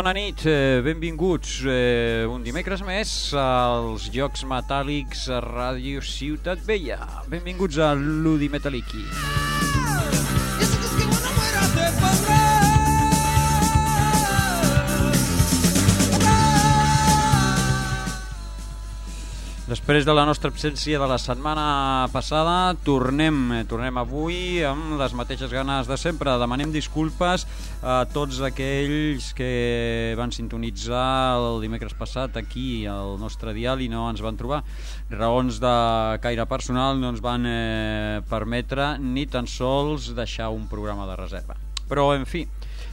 bona nit, eh, benvinguts eh, un dimecres més als Jocs Metàl·lics a Ràdio Ciutat Vella. Benvinguts a l'Udi Metalliqui. Després de la nostra absència de la setmana passada, tornem, eh, tornem avui amb les mateixes ganes de sempre. Demanem disculpes a tots aquells que van sintonitzar el dimecres passat aquí al nostre dial i no ens van trobar. Raons de caire personal no ens van eh, permetre ni tan sols deixar un programa de reserva. Però, en fi,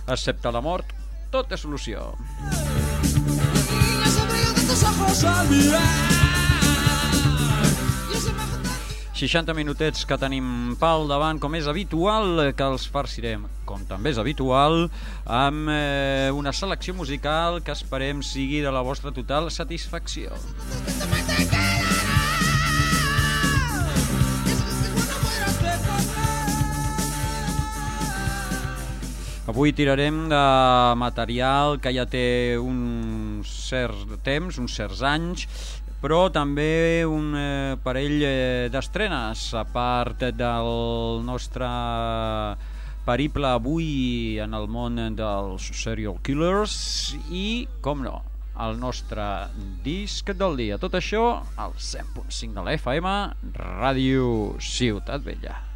excepte la mort, tot és solució. 60 minutets que tenim pel davant, com és habitual, que els farcirem, com també és habitual, amb eh, una selecció musical que esperem sigui de la vostra total satisfacció. Avui tirarem de material que ja té un cert temps, uns certs anys, però també un eh, parell eh, d'estrenes, a part del nostre periple avui en el món dels serial killers i, com no, el nostre disc del dia. Tot això al 100.5 de la FM, Ràdio Ciutat Vella.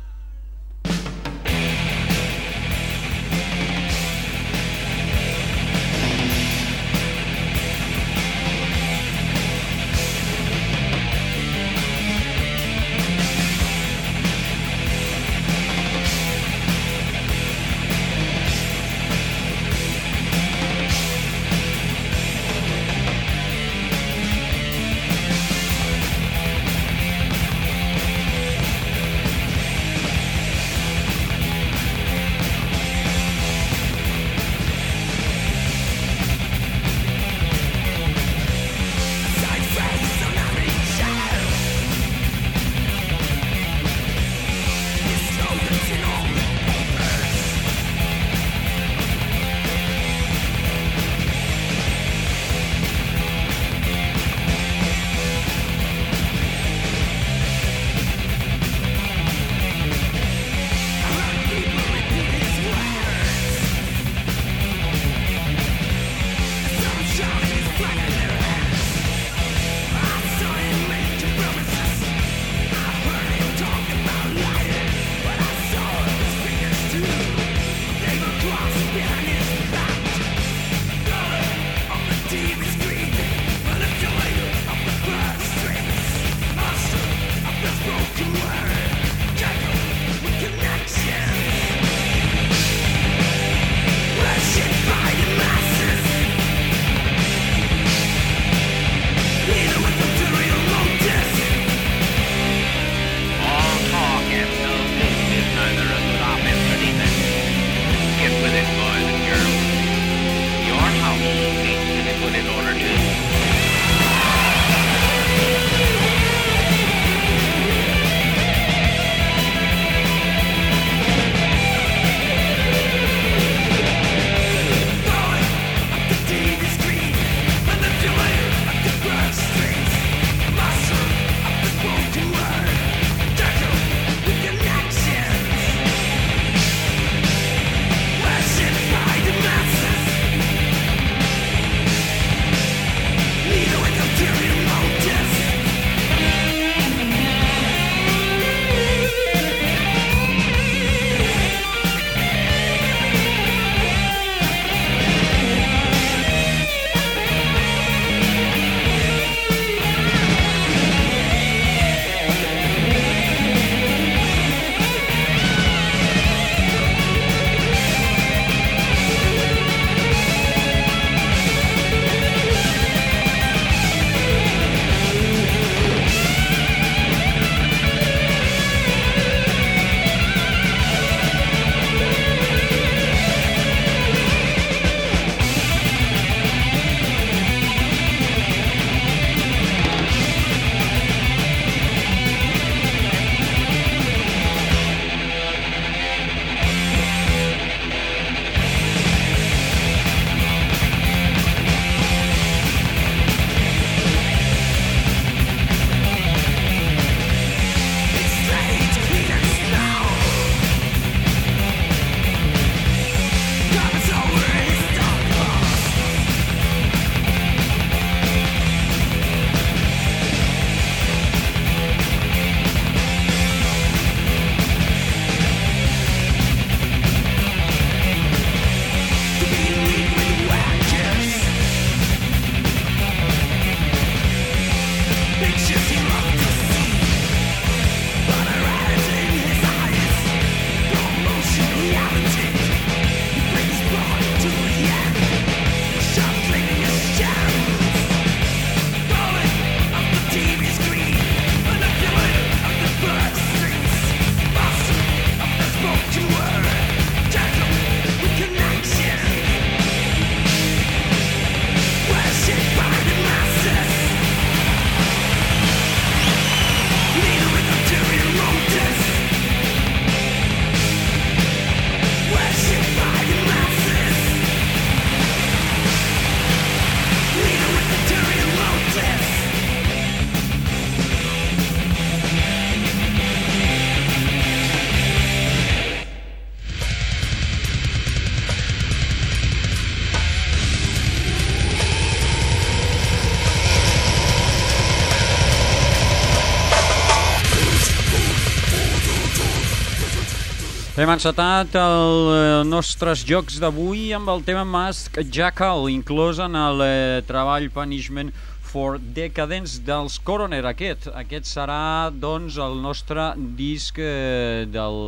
Hem encetat els eh, nostres jocs d'avui amb el tema Mask Jackal, inclòs en el eh, treball Punishment for Decadence dels Coroner. Aquest, aquest serà doncs el nostre disc eh, del,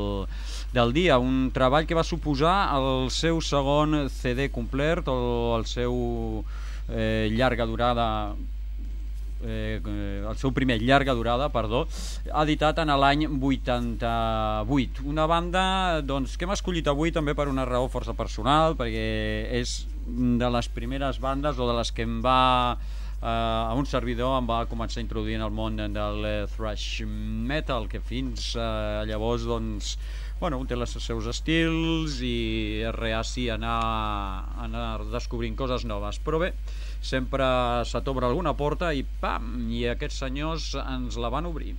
del dia, un treball que va suposar el seu segon CD complet o el seu eh, llarga durada eh, el seu primer llarga durada, perdó, editat en l'any 88. Una banda doncs, que hem escollit avui també per una raó força personal, perquè és de les primeres bandes o de les que em va eh, a un servidor em va començar a introduir en el món del eh, thrash metal, que fins eh, llavors doncs, bueno, un té els seus estils i és reaci a anar, a anar descobrint coses noves. Però bé, sempre se t'obre alguna porta i pam, i aquests senyors ens la van obrir.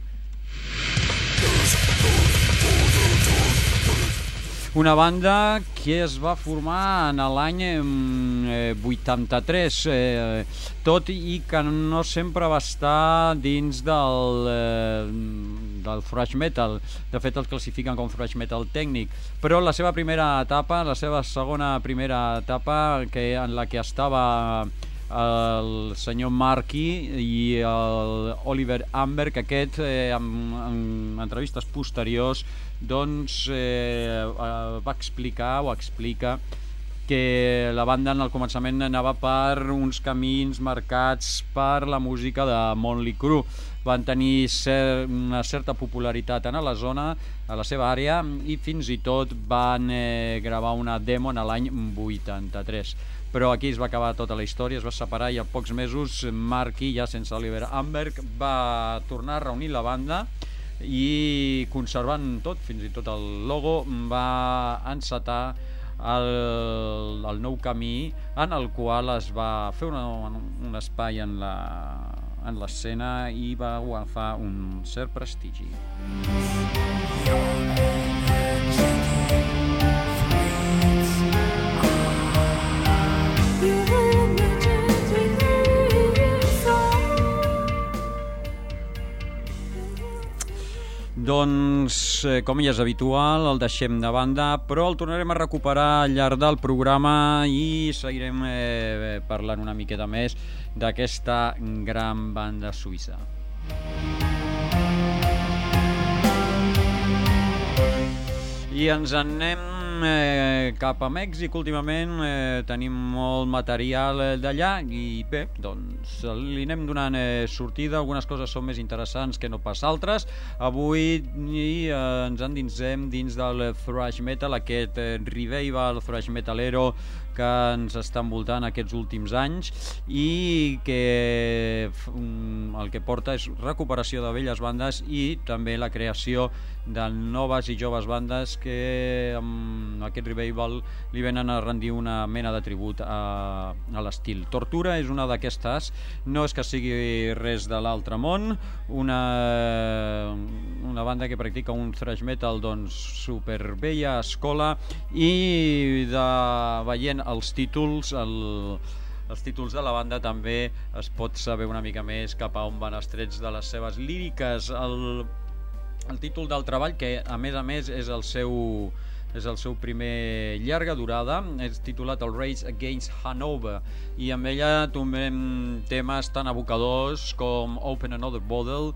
Una banda que es va formar en l'any eh, 83, eh, tot i que no sempre va estar dins del, eh, del thrash metal. De fet, els classifiquen com thrash metal tècnic. Però la seva primera etapa, la seva segona primera etapa, que en la que estava el senyor Marky i el Oliver Amberg, aquest eh, en, en entrevistes posteriors doncs eh, va explicar o explica que la banda en el començament anava per uns camins marcats per la música de Motley Crue. Van tenir cer una certa popularitat en la zona, a la seva àrea, i fins i tot van eh, gravar una demo en l'any 83 però aquí es va acabar tota la història, es va separar i a pocs mesos Marky, ja sense Oliver Amberg, va tornar a reunir la banda i conservant tot, fins i tot el logo, va encetar el, el nou camí en el qual es va fer una, un espai en la en l'escena i va agafar un cert prestigi. Doncs, eh, com ja és habitual, el deixem de banda, però el tornarem a recuperar al llarg del programa i seguirem eh, parlant una miqueta més d'aquesta gran banda suïssa. I ens anem eh, cap a Mèxic últimament eh, tenim molt material eh, d'allà i bé, doncs li anem donant eh, sortida, algunes coses són més interessants que no pas altres. Avui i, eh, ens endinsem dins del thrash metal, aquest eh, revival thrash metalero que ens està envoltant aquests últims anys i que mm, el que porta és recuperació de velles bandes i també la creació de noves i joves bandes que amb aquest revival li venen a rendir una mena de tribut a, a l'estil. Tortura és una d'aquestes, no és que sigui res de l'altre món, una, una banda que practica un thrash metal doncs superbella escola i de, veient els títols, el, els títols de la banda també es pot saber una mica més cap a on van estrets de les seves líriques. El el títol del treball, que a més a més és el seu, és el seu primer llarga durada, és titulat El Rage Against Hanover, i amb ella tombem temes tan abocadors com Open Another Bottle,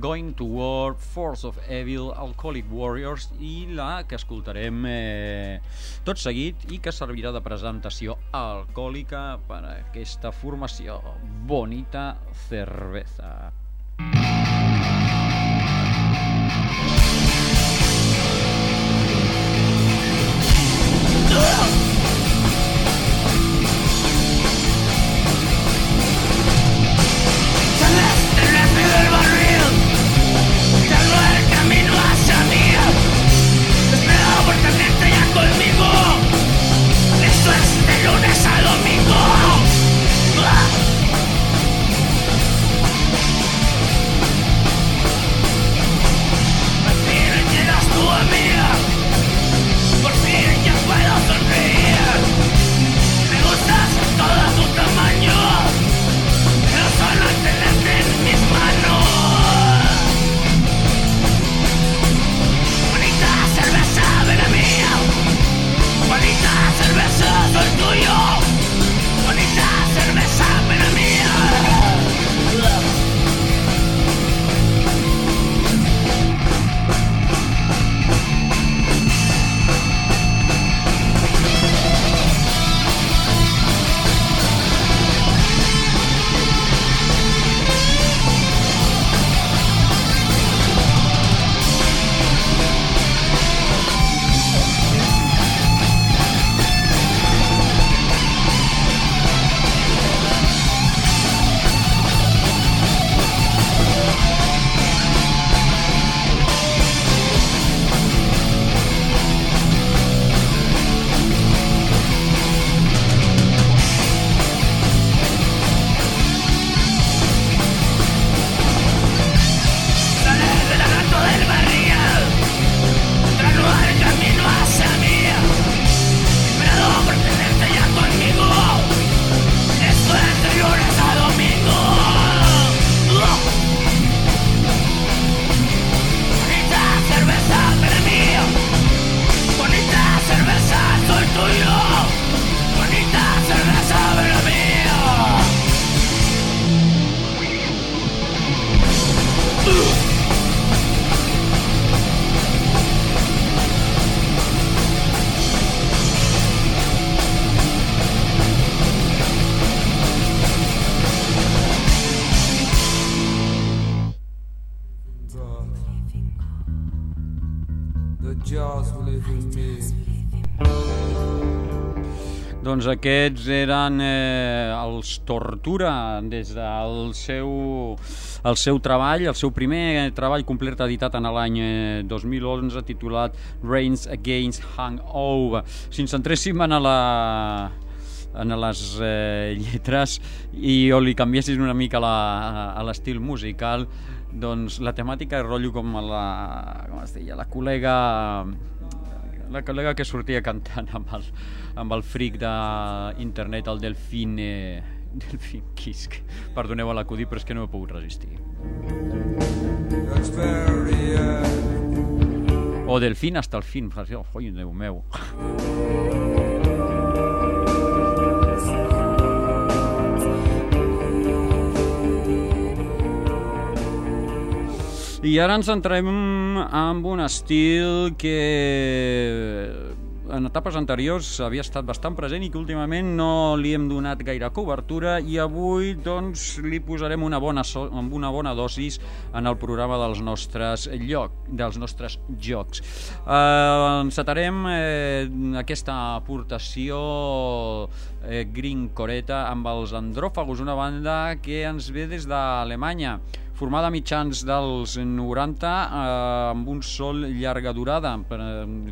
Going to War, Force of Evil, Alcoholic Warriors i la que escoltarem eh, tot seguit i que servirà de presentació alcohòlica per a aquesta formació. Bonita Cerveza. Salaste, me has pillado el barril. Salte el camino hacia el día. Espera por tu mente ya conmigo. De lunes a lunes a domingo. Aquests eren eh, els Tortura des del seu, el seu treball, el seu primer treball complet editat en l'any 2011 eh, titulat Rains Against Hangover. Si ens centréssim en la, en les eh, lletres i o li canviessis una mica la, a l'estil musical doncs la temàtica és rotllo com la, com es deia, la col·lega la col·lega que sortia cantant amb el, amb el fric d'internet, el Delfín, eh, Delfín Kisk. Perdoneu l'acudit, però és que no he pogut resistir. O Delfín hasta el fin. Oh, Déu meu. I ara ens entrem amb un estil que en etapes anteriors havia estat bastant present i que últimament no li hem donat gaire cobertura i avui doncs li posarem una bona, so amb una bona dosis en el programa dels nostres lloc, dels nostres jocs. Eh, encetarem eh, aquesta aportació eh, Green Coreta amb els Andròfagos, una banda que ens ve des d'Alemanya formada a mitjans dels 90 eh, amb un sol llarga durada eh,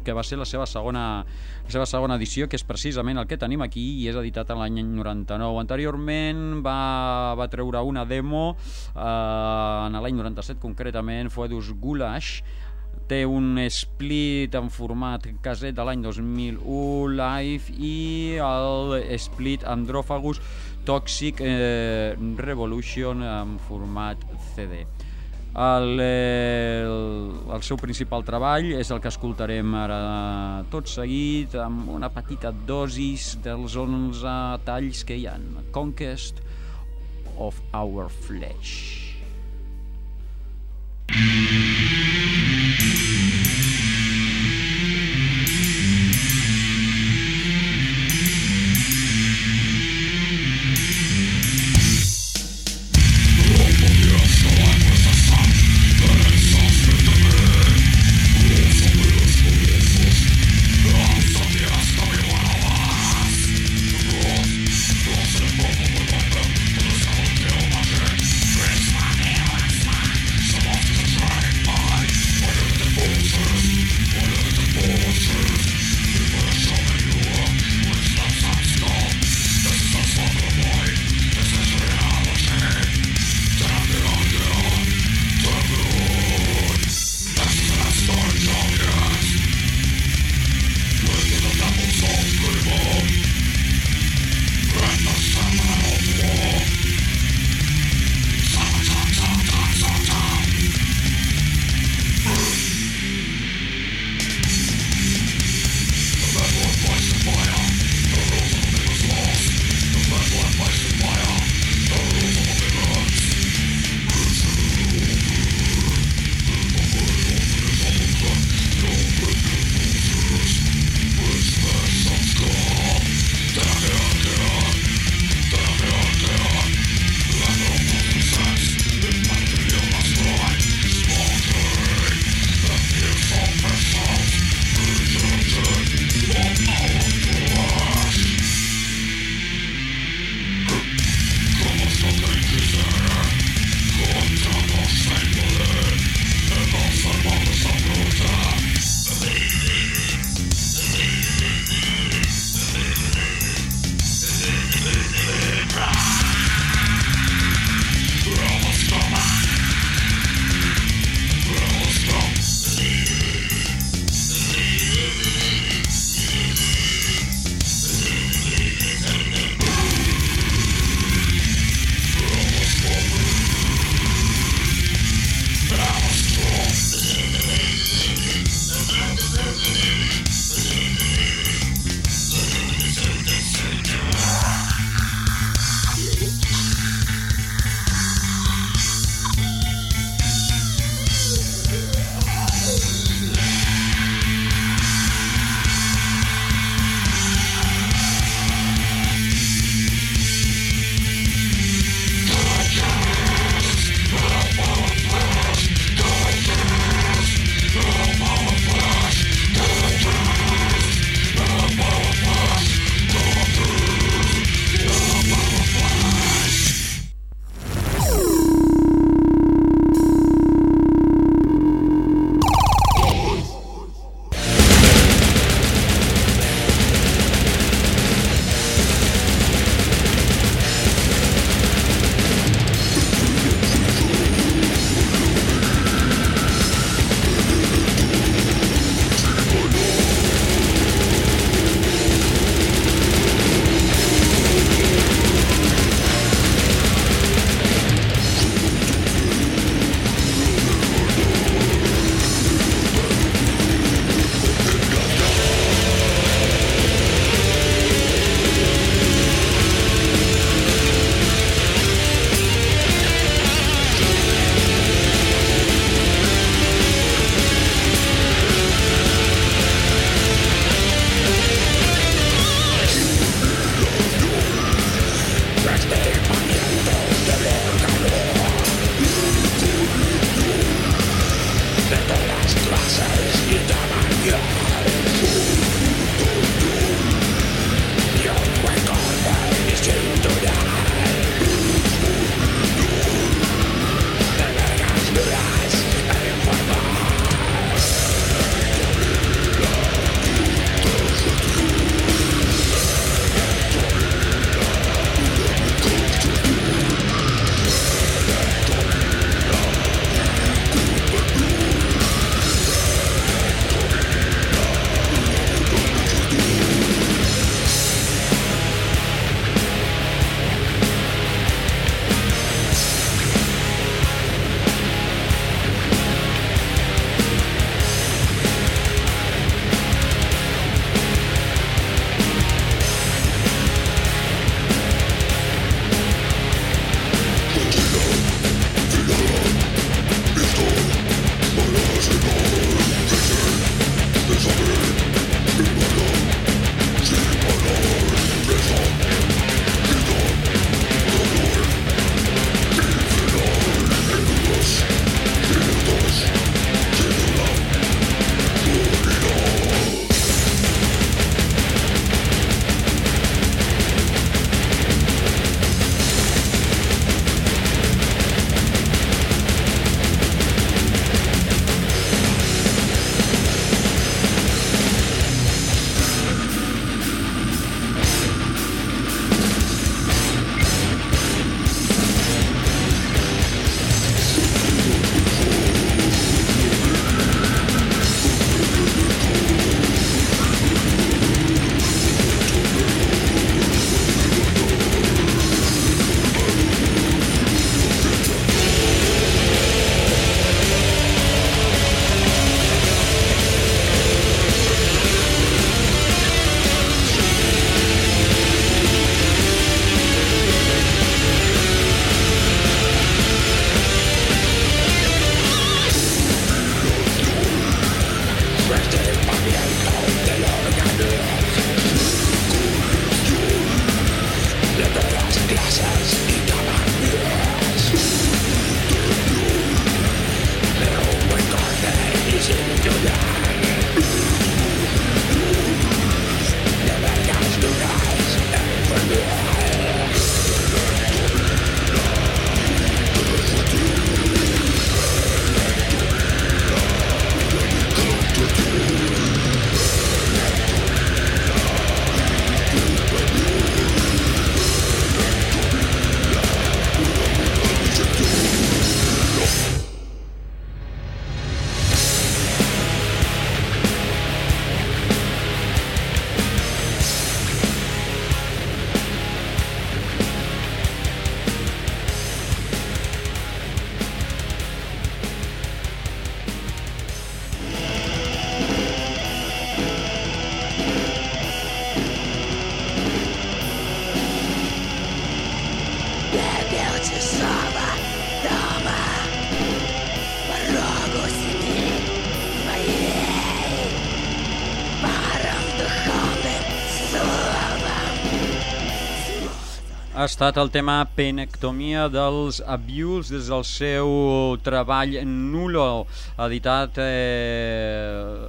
que va ser la seva segona la seva segona edició, que és precisament el que tenim aquí i és editat l'any 99. Anteriorment va, va treure una demo eh, en l'any 97 concretament, Foedus Gulash, té un split en format caset de l'any 2001 live i el split Andròfagus Toxic eh, Revolution en format CD. El, el, el seu principal treball és el que escoltarem ara tot seguit amb una petita dosis dels 11 talls que hi han Conquest of Our Flesh ha estat el tema Penectomia dels Abuse des del seu treball Nulo, editat eh,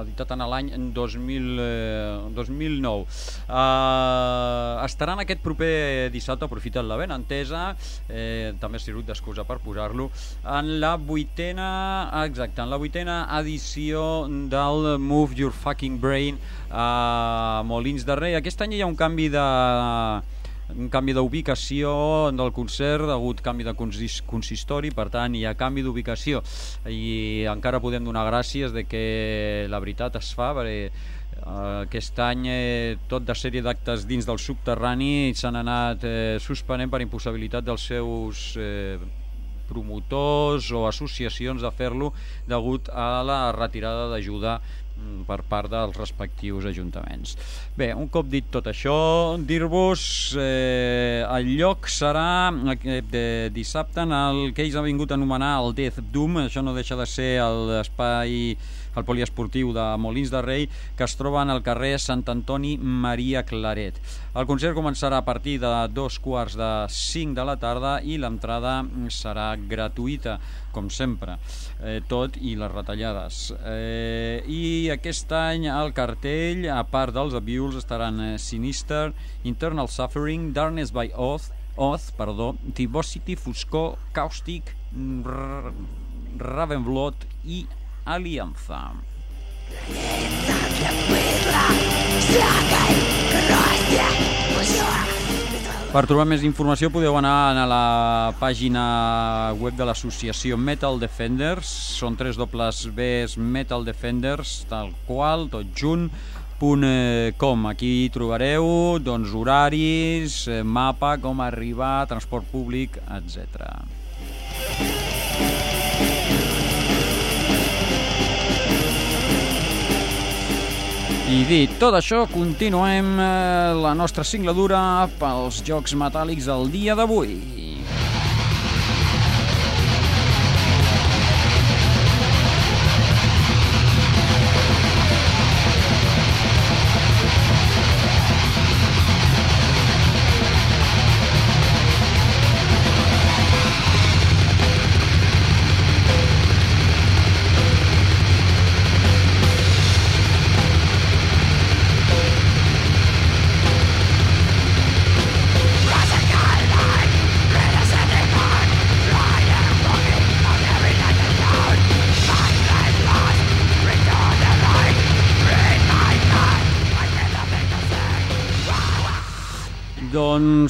editat en l'any 2000, eh, 2009. Uh, estaran aquest proper dissabte, aprofita't la ben entesa, eh, també ha sigut d'excusa per posar-lo, en la vuitena, exacte, en la vuitena edició del Move Your Fucking Brain a Molins de Rei. Aquest any hi ha un canvi de un canvi d'ubicació del concert, ha hagut canvi de consistori, per tant hi ha canvi d'ubicació. I encara podem donar gràcies de que la veritat es fa perquè eh, aquest any eh, tot de sèrie d'actes dins del subterrani s'han anat eh, suspenent per impossibilitat dels seus eh, promotors o associacions de fer-lo degut a la retirada d'ajuda per part dels respectius ajuntaments. Bé, un cop dit tot això, dir-vos eh, el lloc serà eh, de dissabte en el que ells han vingut a anomenar el Death Doom, això no deixa de ser l'espai el poliesportiu de Molins de Rei, que es troba en el carrer Sant Antoni Maria Claret. El concert començarà a partir de dos quarts de cinc de la tarda i l'entrada serà gratuïta, com sempre, eh, tot i les retallades. Eh, I aquest any el cartell, a part dels abiuls, estaran eh, Sinister, Internal Suffering, Darkness by Oath, Oath, perdó, Tibosity, Foscor, Caustic, Ravenblood i Alianza. Per trobar més informació podeu anar a la pàgina web de l'associació Metal Defenders, són tres dobles Bs Metal Defenders, tal qual, tot junt, .com. Aquí trobareu doncs, horaris, eh, mapa, com arribar, transport públic, etc. I dit tot això, continuem eh, la nostra singladura pels Jocs Metàl·lics el dia d'avui.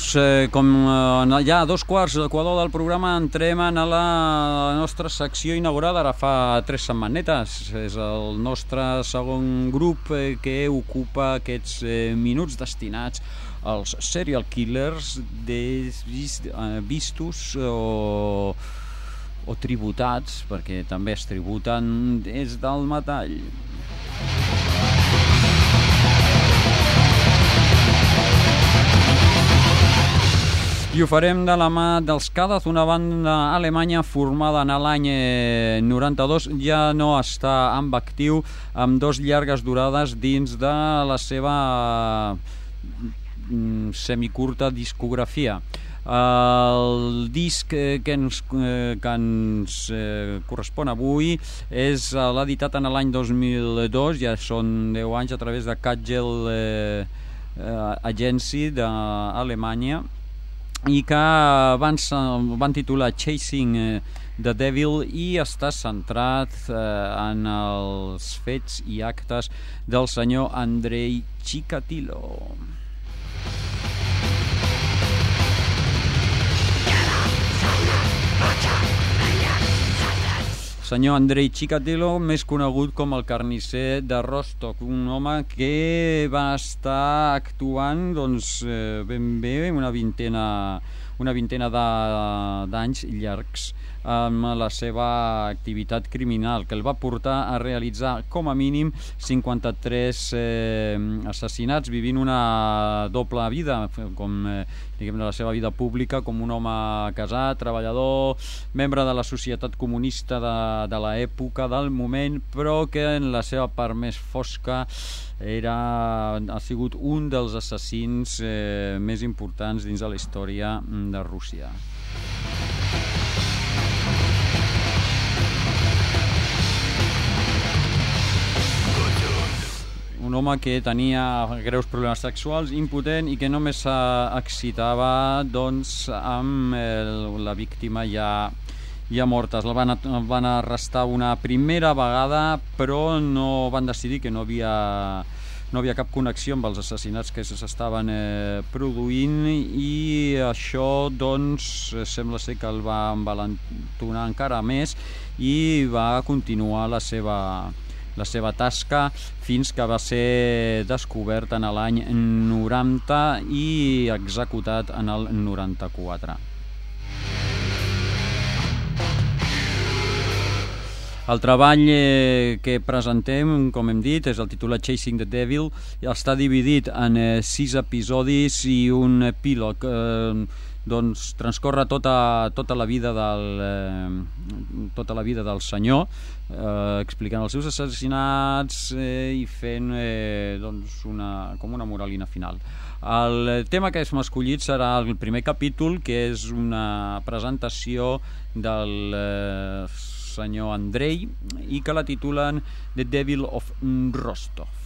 Doncs, eh, com eh, ja a dos quarts d'equador del programa, entrem a la nostra secció inaugurada ara fa tres setmanetes. És el nostre segon grup eh, que ocupa aquests eh, minuts destinats als serial killers de, vist, eh, vistos o, o tributats, perquè també es tributen des del metall. I ho farem de la mà dels Cadaz, una banda alemanya formada en l'any 92, eh, ja no està amb actiu, amb dos llargues durades dins de la seva mm, semicurta discografia. El disc eh, que ens, eh, que ens correspon avui és l'editat en l'any 2002, ja són 10 anys a través de Kagel eh, Agency d'Alemanya, i que van, van titular Chasing eh, the Devil i està centrat eh, en els fets i actes del senyor Andrei Chikatilo. Senyor Andrei Chikatilo, més conegut com el carnisser de Rostock, un home que va estar actuant doncs, eh, ben bé una vintena, una vintena d'anys llargs amb la seva activitat criminal, que el va portar a realitzar com a mínim 53 eh, assassinats, vivint una doble vida, com eh, diguem la seva vida pública, com un home casat, treballador, membre de la societat comunista de, de l'època, del moment, però que en la seva part més fosca era, ha sigut un dels assassins eh, més importants dins de la història de Rússia. Un home que tenia greus problemes sexuals, impotent i que només s'excitava doncs, amb el, la víctima ja, ja mortes. El van, van arrestar una primera vegada, però no van decidir que no havia no havia cap connexió amb els assassinats que s'estaven eh, produint i això doncs sembla ser que el va envalentonar encara més i va continuar la seva, la seva tasca fins que va ser descobert en l'any 90 i executat en el 94. El treball eh, que presentem, com hem dit, és el titulat Chasing the Devil, està dividit en eh, sis episodis i un epílog. Eh, doncs transcorre tota, tota la vida del eh, tota la vida del senyor eh, explicant els seus assassinats eh, i fent eh, doncs una, com una moralina final. El tema que hem escollit serà el primer capítol que és una presentació del eh, senyor Andrei i que la titulen The Devil of Rostov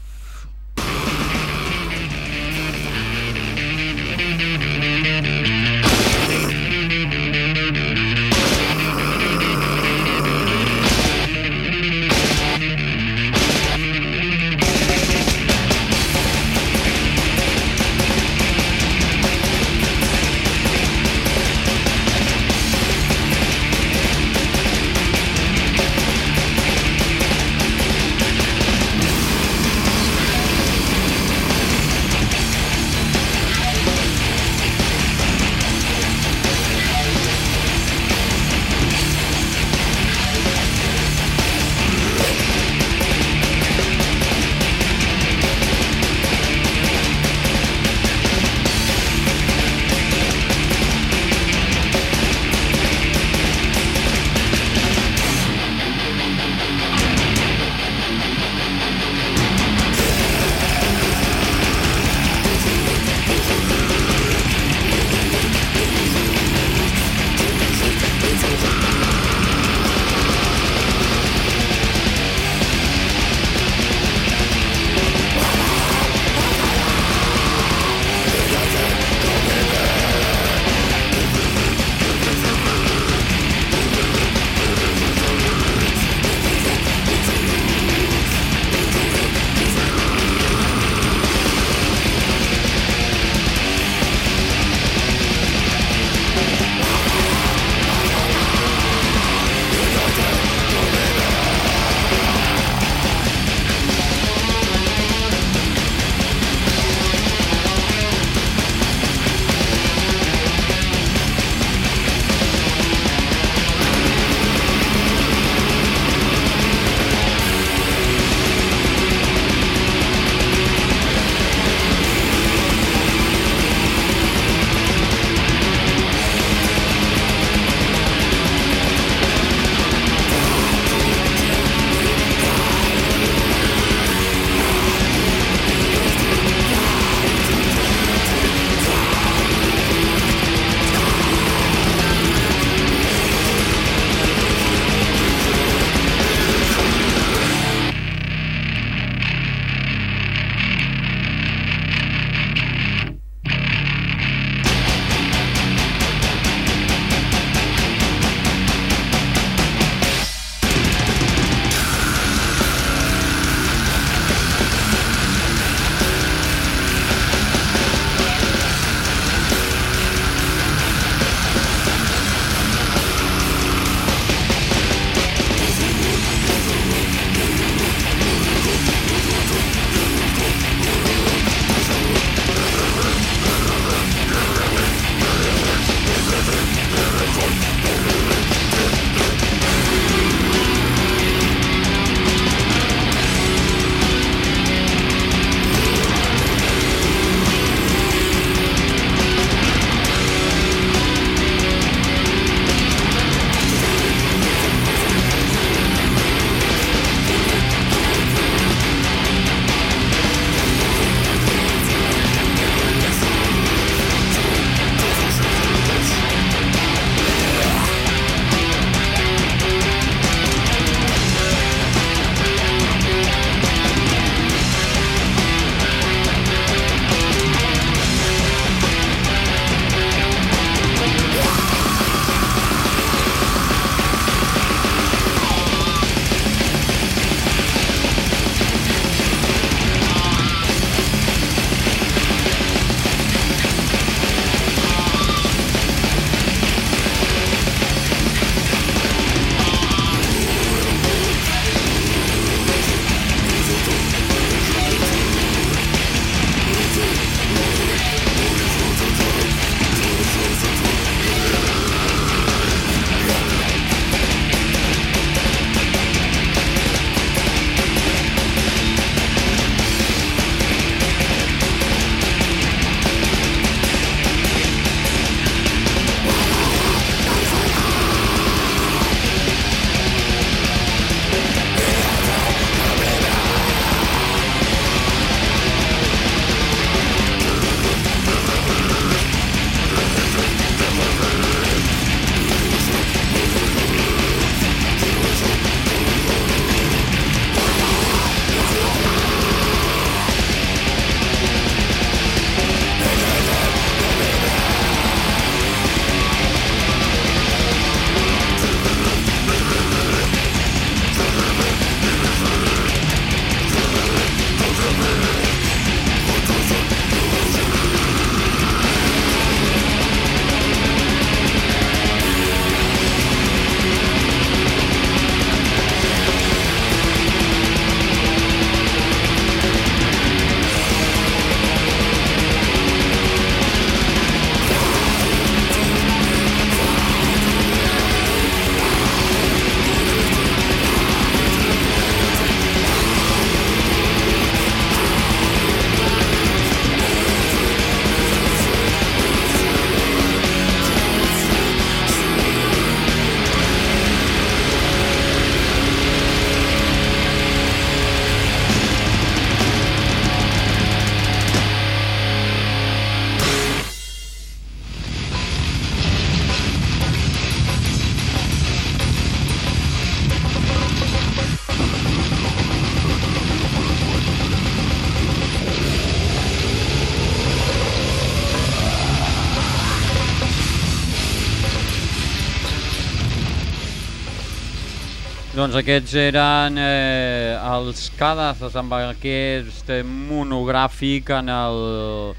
Doncs aquests eren eh, els cadazos amb aquest monogràfic en el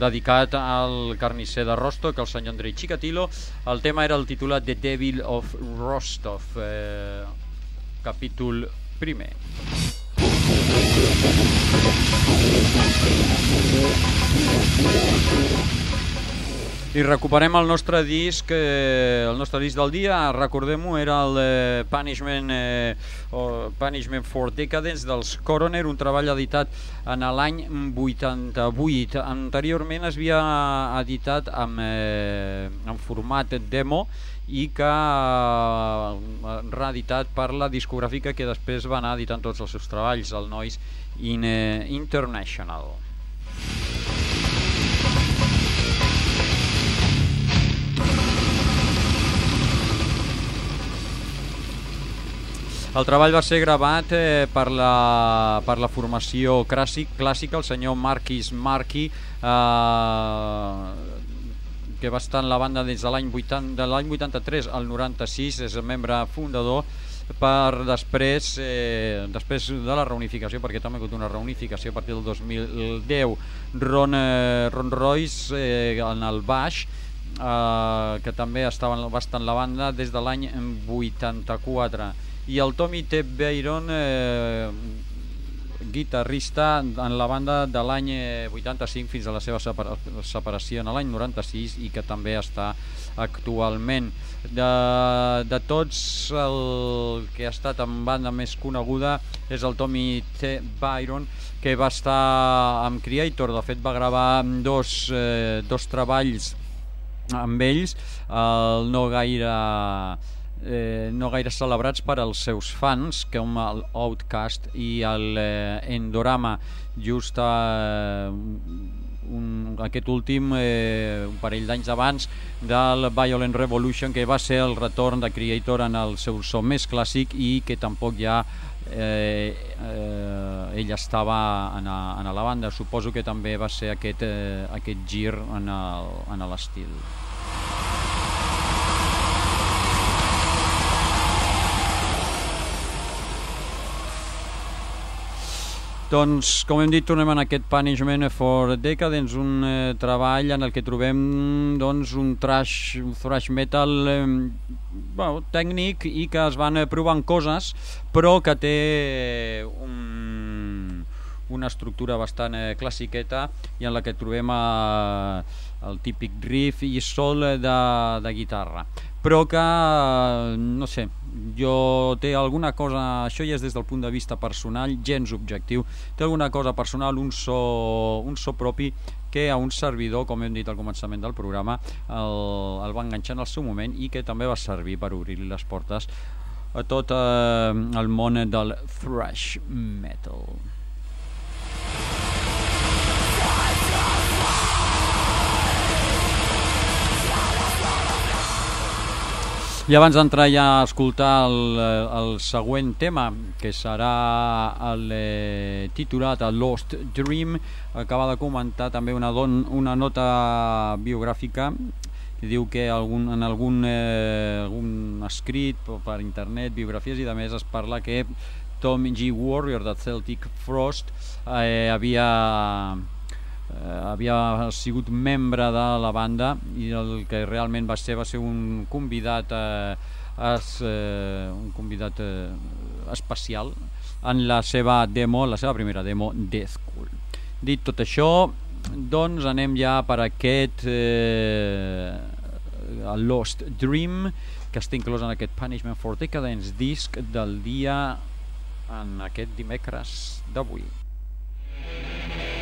dedicat al carnisser de Rostov, el senyor Andrei Chikatilo. El tema era el titulat The Devil of Rostov, eh, capítol primer. I recuperem el nostre disc, eh, el nostre disc del dia, recordem-ho, era el eh, Punishment, eh, Punishment for Decadence dels Coroner, un treball editat en l'any 88. Anteriorment es havia editat amb, eh, en format demo i que eh, reeditat per la discogràfica que després va anar editant tots els seus treballs, el Noise in, eh, International. El treball va ser gravat eh, per, la, per la formació clàssic, clàssica, el senyor Marquis Marqui, eh, que va estar en la banda des de l'any 83 al 96, és el membre fundador, per després, eh, després de la reunificació, perquè també ha hagut una reunificació a partir del 2010, Ron, eh, Ron Royce eh, en el baix, eh, que també estava, va estar en la banda des de l'any 84 i el Tommy T. Bayron eh, guitarrista en la banda de l'any 85 eh, fins a la seva separació en l'any 96 i que també està actualment de, de tots el que ha estat en banda més coneguda és el Tommy T. Byron que va estar amb Creator de fet va gravar dos, eh, dos treballs amb ells el no gaire eh, no gaire celebrats per als seus fans, com el Outcast i el eh, Endorama, just eh, un, aquest últim eh, un parell d'anys abans del Violent Revolution que va ser el retorn de Creator en el seu so més clàssic i que tampoc ja eh, eh, ell estava en, a, en a la banda. Suposo que també va ser aquest, eh, aquest gir en l'estil Doncs, com hem dit, tornem en aquest Punishment for Decadence, un eh, treball en el que trobem doncs, un, trash, un thrash metal eh, bueno, tècnic i que es van eh, provant coses, però que té un, una estructura bastant eh, classiqueta i en la que trobem eh, el típic riff i sol de, de guitarra. Però que, no sé, jo té alguna cosa, això ja és des del punt de vista personal, gens objectiu, té alguna cosa personal, un so, un so propi que a un servidor, com hem dit al començament del programa, el, el va enganxar en el seu moment i que també va servir per obrir les portes a tot eh, el món del thrash metal. I abans d'entrar ja a escoltar el, el següent tema, que serà el eh, titulat a Lost Dream, acaba de comentar també una, don, una nota biogràfica que diu que algun, en algun, eh, algun escrit per internet, biografies i de més es parla que Tom G. Warrior de Celtic Frost eh, havia havia sigut membre de la banda i el que realment va ser va ser un convidat eh, es, eh, un convidat eh, especial en la seva demo, la seva primera demo Death Cool. Dit tot això, doncs anem ja per aquest eh, Lost Dream que està inclòs en aquest Punishment for Decadence disc del dia en aquest dimecres d'avui. Doncs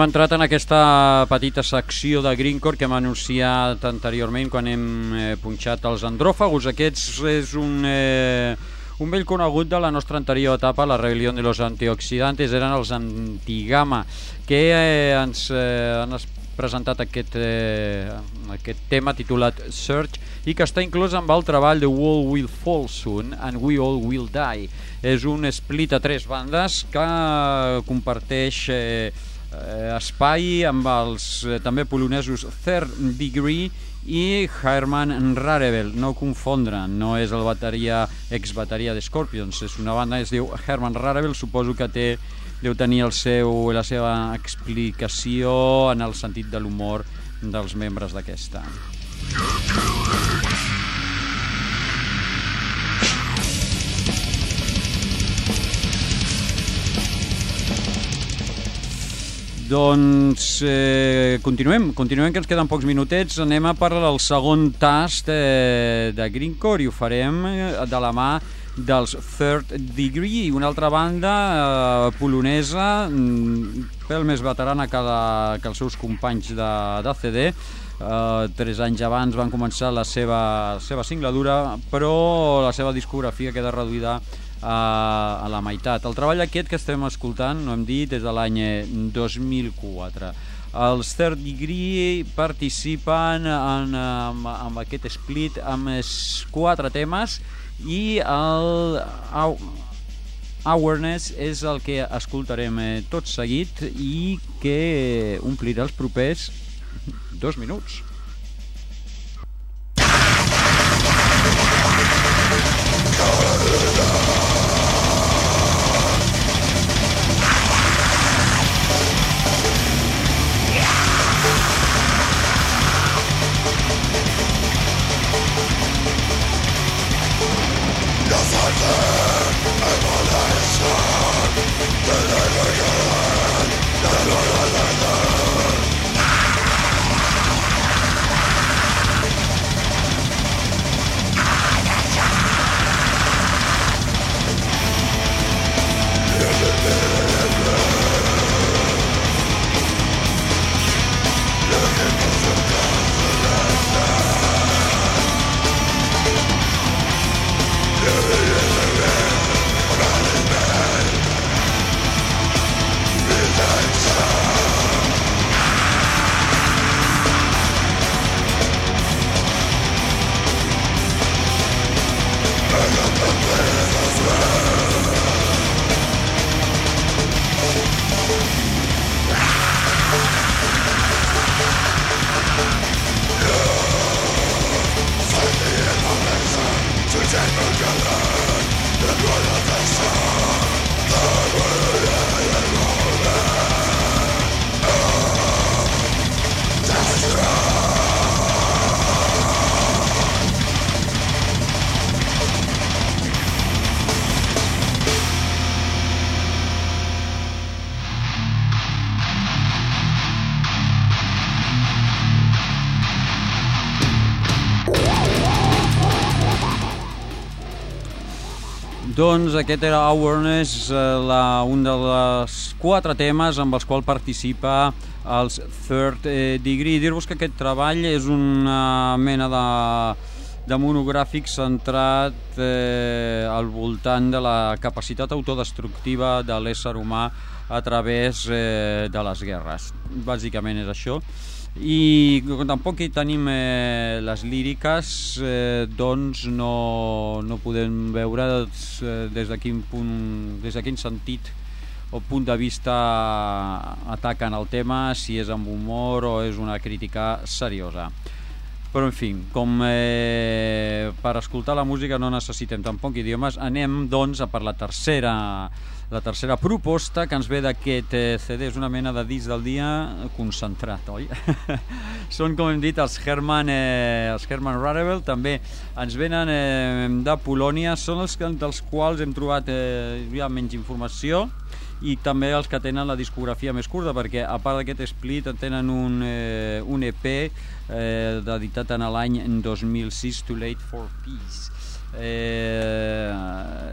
hem entrat en aquesta petita secció de Greencore que hem anunciat anteriorment quan hem eh, punxat els andròfagos. Aquests és un, eh, un vell conegut de la nostra anterior etapa, la rebel·lió de los antioxidantes, eren els antigama, que eh, ens eh, han presentat aquest, eh, aquest tema titulat Search i que està inclòs amb el treball de Wall Will Fall Soon and We All Will Die. És un split a tres bandes que comparteix eh, eh, espai amb els eh, també polonesos Third Degree i Herman Rarebel, no confondre, no és el bateria, ex-bateria de Scorpions, és una banda que es diu Herman Rarebel, suposo que té, deu tenir el seu, la seva explicació en el sentit de l'humor dels membres d'aquesta. Doncs eh, continuem, continuem que ens queden pocs minutets. Anem a parlar del segon tast eh, de Greencore i ho farem eh, de la mà dels Third Degree, una altra banda eh, polonesa, mm, pel més veterana que, la, que els seus companys de, de CD. Uh, tres anys abans van començar la seva, seva singladura, però la seva discografia queda reduïda a, a la meitat. El treball aquest que estem escoltant, no hem dit, és de l'any 2004. Els Third Degree participen en, en, en aquest split amb quatre temes i el Awareness és el que escoltarem eh, tot seguit i que omplirà els propers dos minuts. Doncs aquest era Awareness, eh, la, un dels quatre temes amb els quals participa els Third eh, Degree. Dir-vos que aquest treball és una mena de, de monogràfic centrat eh, al voltant de la capacitat autodestructiva de l'ésser humà a través eh, de les guerres. Bàsicament és això i tampoc hi tenim eh, les líriques eh, doncs no, no podem veure eh, des de quin punt des de quin sentit o punt de vista ataquen el tema si és amb humor o és una crítica seriosa. Però en fi, com eh, per escoltar la música no necessitem tampoc idiomes. Anem doncs a per la tercera la tercera proposta que ens ve d'aquest eh, CD és una mena de disc del dia concentrat, oi? Són, com hem dit, els Herman, eh, els Herman Rarebel, també ens venen eh, de Polònia, són els dels quals hem trobat eh, ja menys informació i també els que tenen la discografia més curta perquè a part d'aquest split tenen un, eh, un EP eh, editat en l'any 2006 Too Late for Peace eh,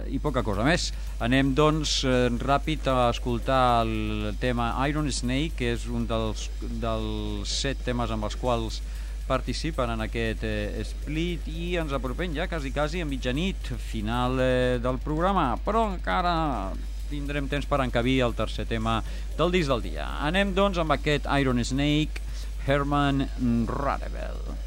i poca cosa més. Anem, doncs, eh, ràpid a escoltar el tema Iron Snake, que és un dels, dels set temes amb els quals participen en aquest eh, split i ens apropem ja quasi, quasi a mitjanit, final eh, del programa, però encara tindrem temps per encabir el tercer tema del disc del dia. Anem, doncs, amb aquest Iron Snake, Herman Rarebel.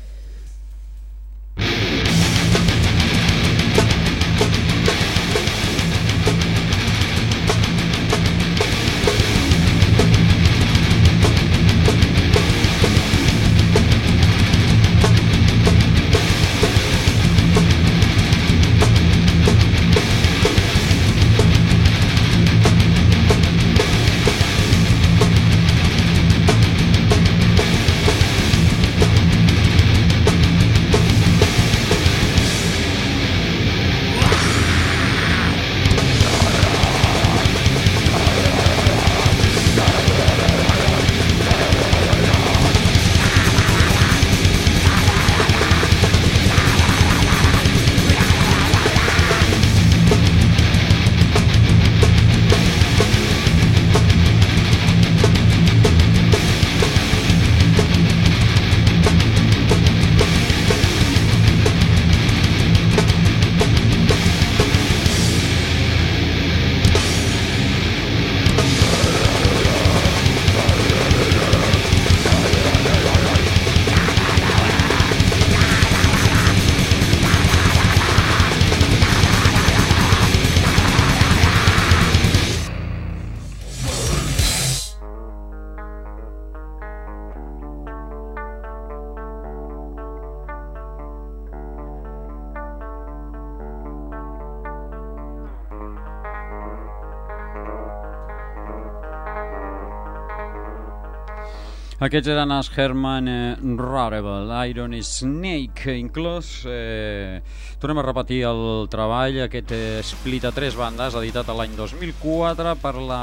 Aquests eren els Herman eh, Rarebel, Iron Snake, inclòs. Eh, tornem a repetir el treball, aquest eh, split a tres bandes, editat l'any 2004 per la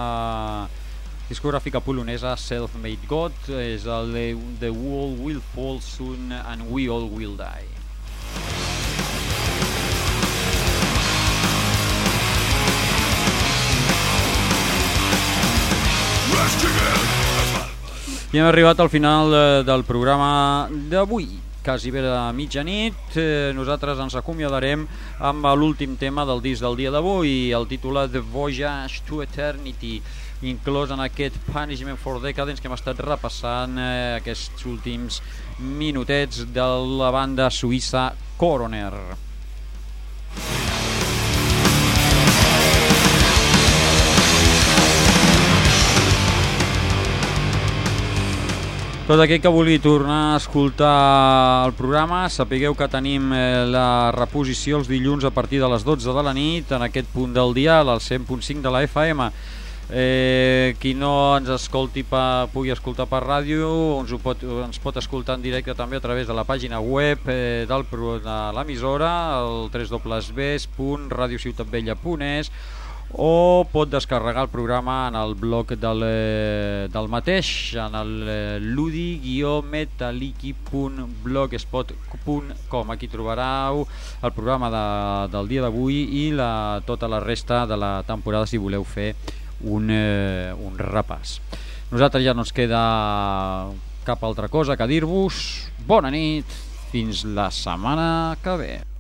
discogràfica polonesa Self-Made God, és el de The Wall Will Fall Soon and We All Will Die. Hem arribat al final eh, del programa d'avui quasi bé de mitjanit. Eh, nosaltres ens acomiadarem amb l'últim tema del disc del dia d'avui, el titulat The Voyage to Eternity, inclòs en aquest Punishment for Decadence que hem estat repassant eh, aquests últims minutets de la banda suïssa Coroner. Tot aquell que vulgui tornar a escoltar el programa, sapigueu que tenim eh, la reposició els dilluns a partir de les 12 de la nit en aquest punt del dial, al 100.5 de la FM. Eh, qui no ens escolti pa, pugui escoltar per ràdio ens, ho pot, ens pot escoltar en directe també a través de la pàgina web eh, del, de l'emissora el www.radiociutatvella.es o pot descarregar el programa en el blog del, eh, del mateix, en el eh, ludi-metaliki.blogspot.com. Aquí trobareu el programa de, del dia d'avui i la, tota la resta de la temporada si voleu fer un, eh, un repàs. Nosaltres ja no ens queda cap altra cosa que dir-vos bona nit, fins la setmana que ve.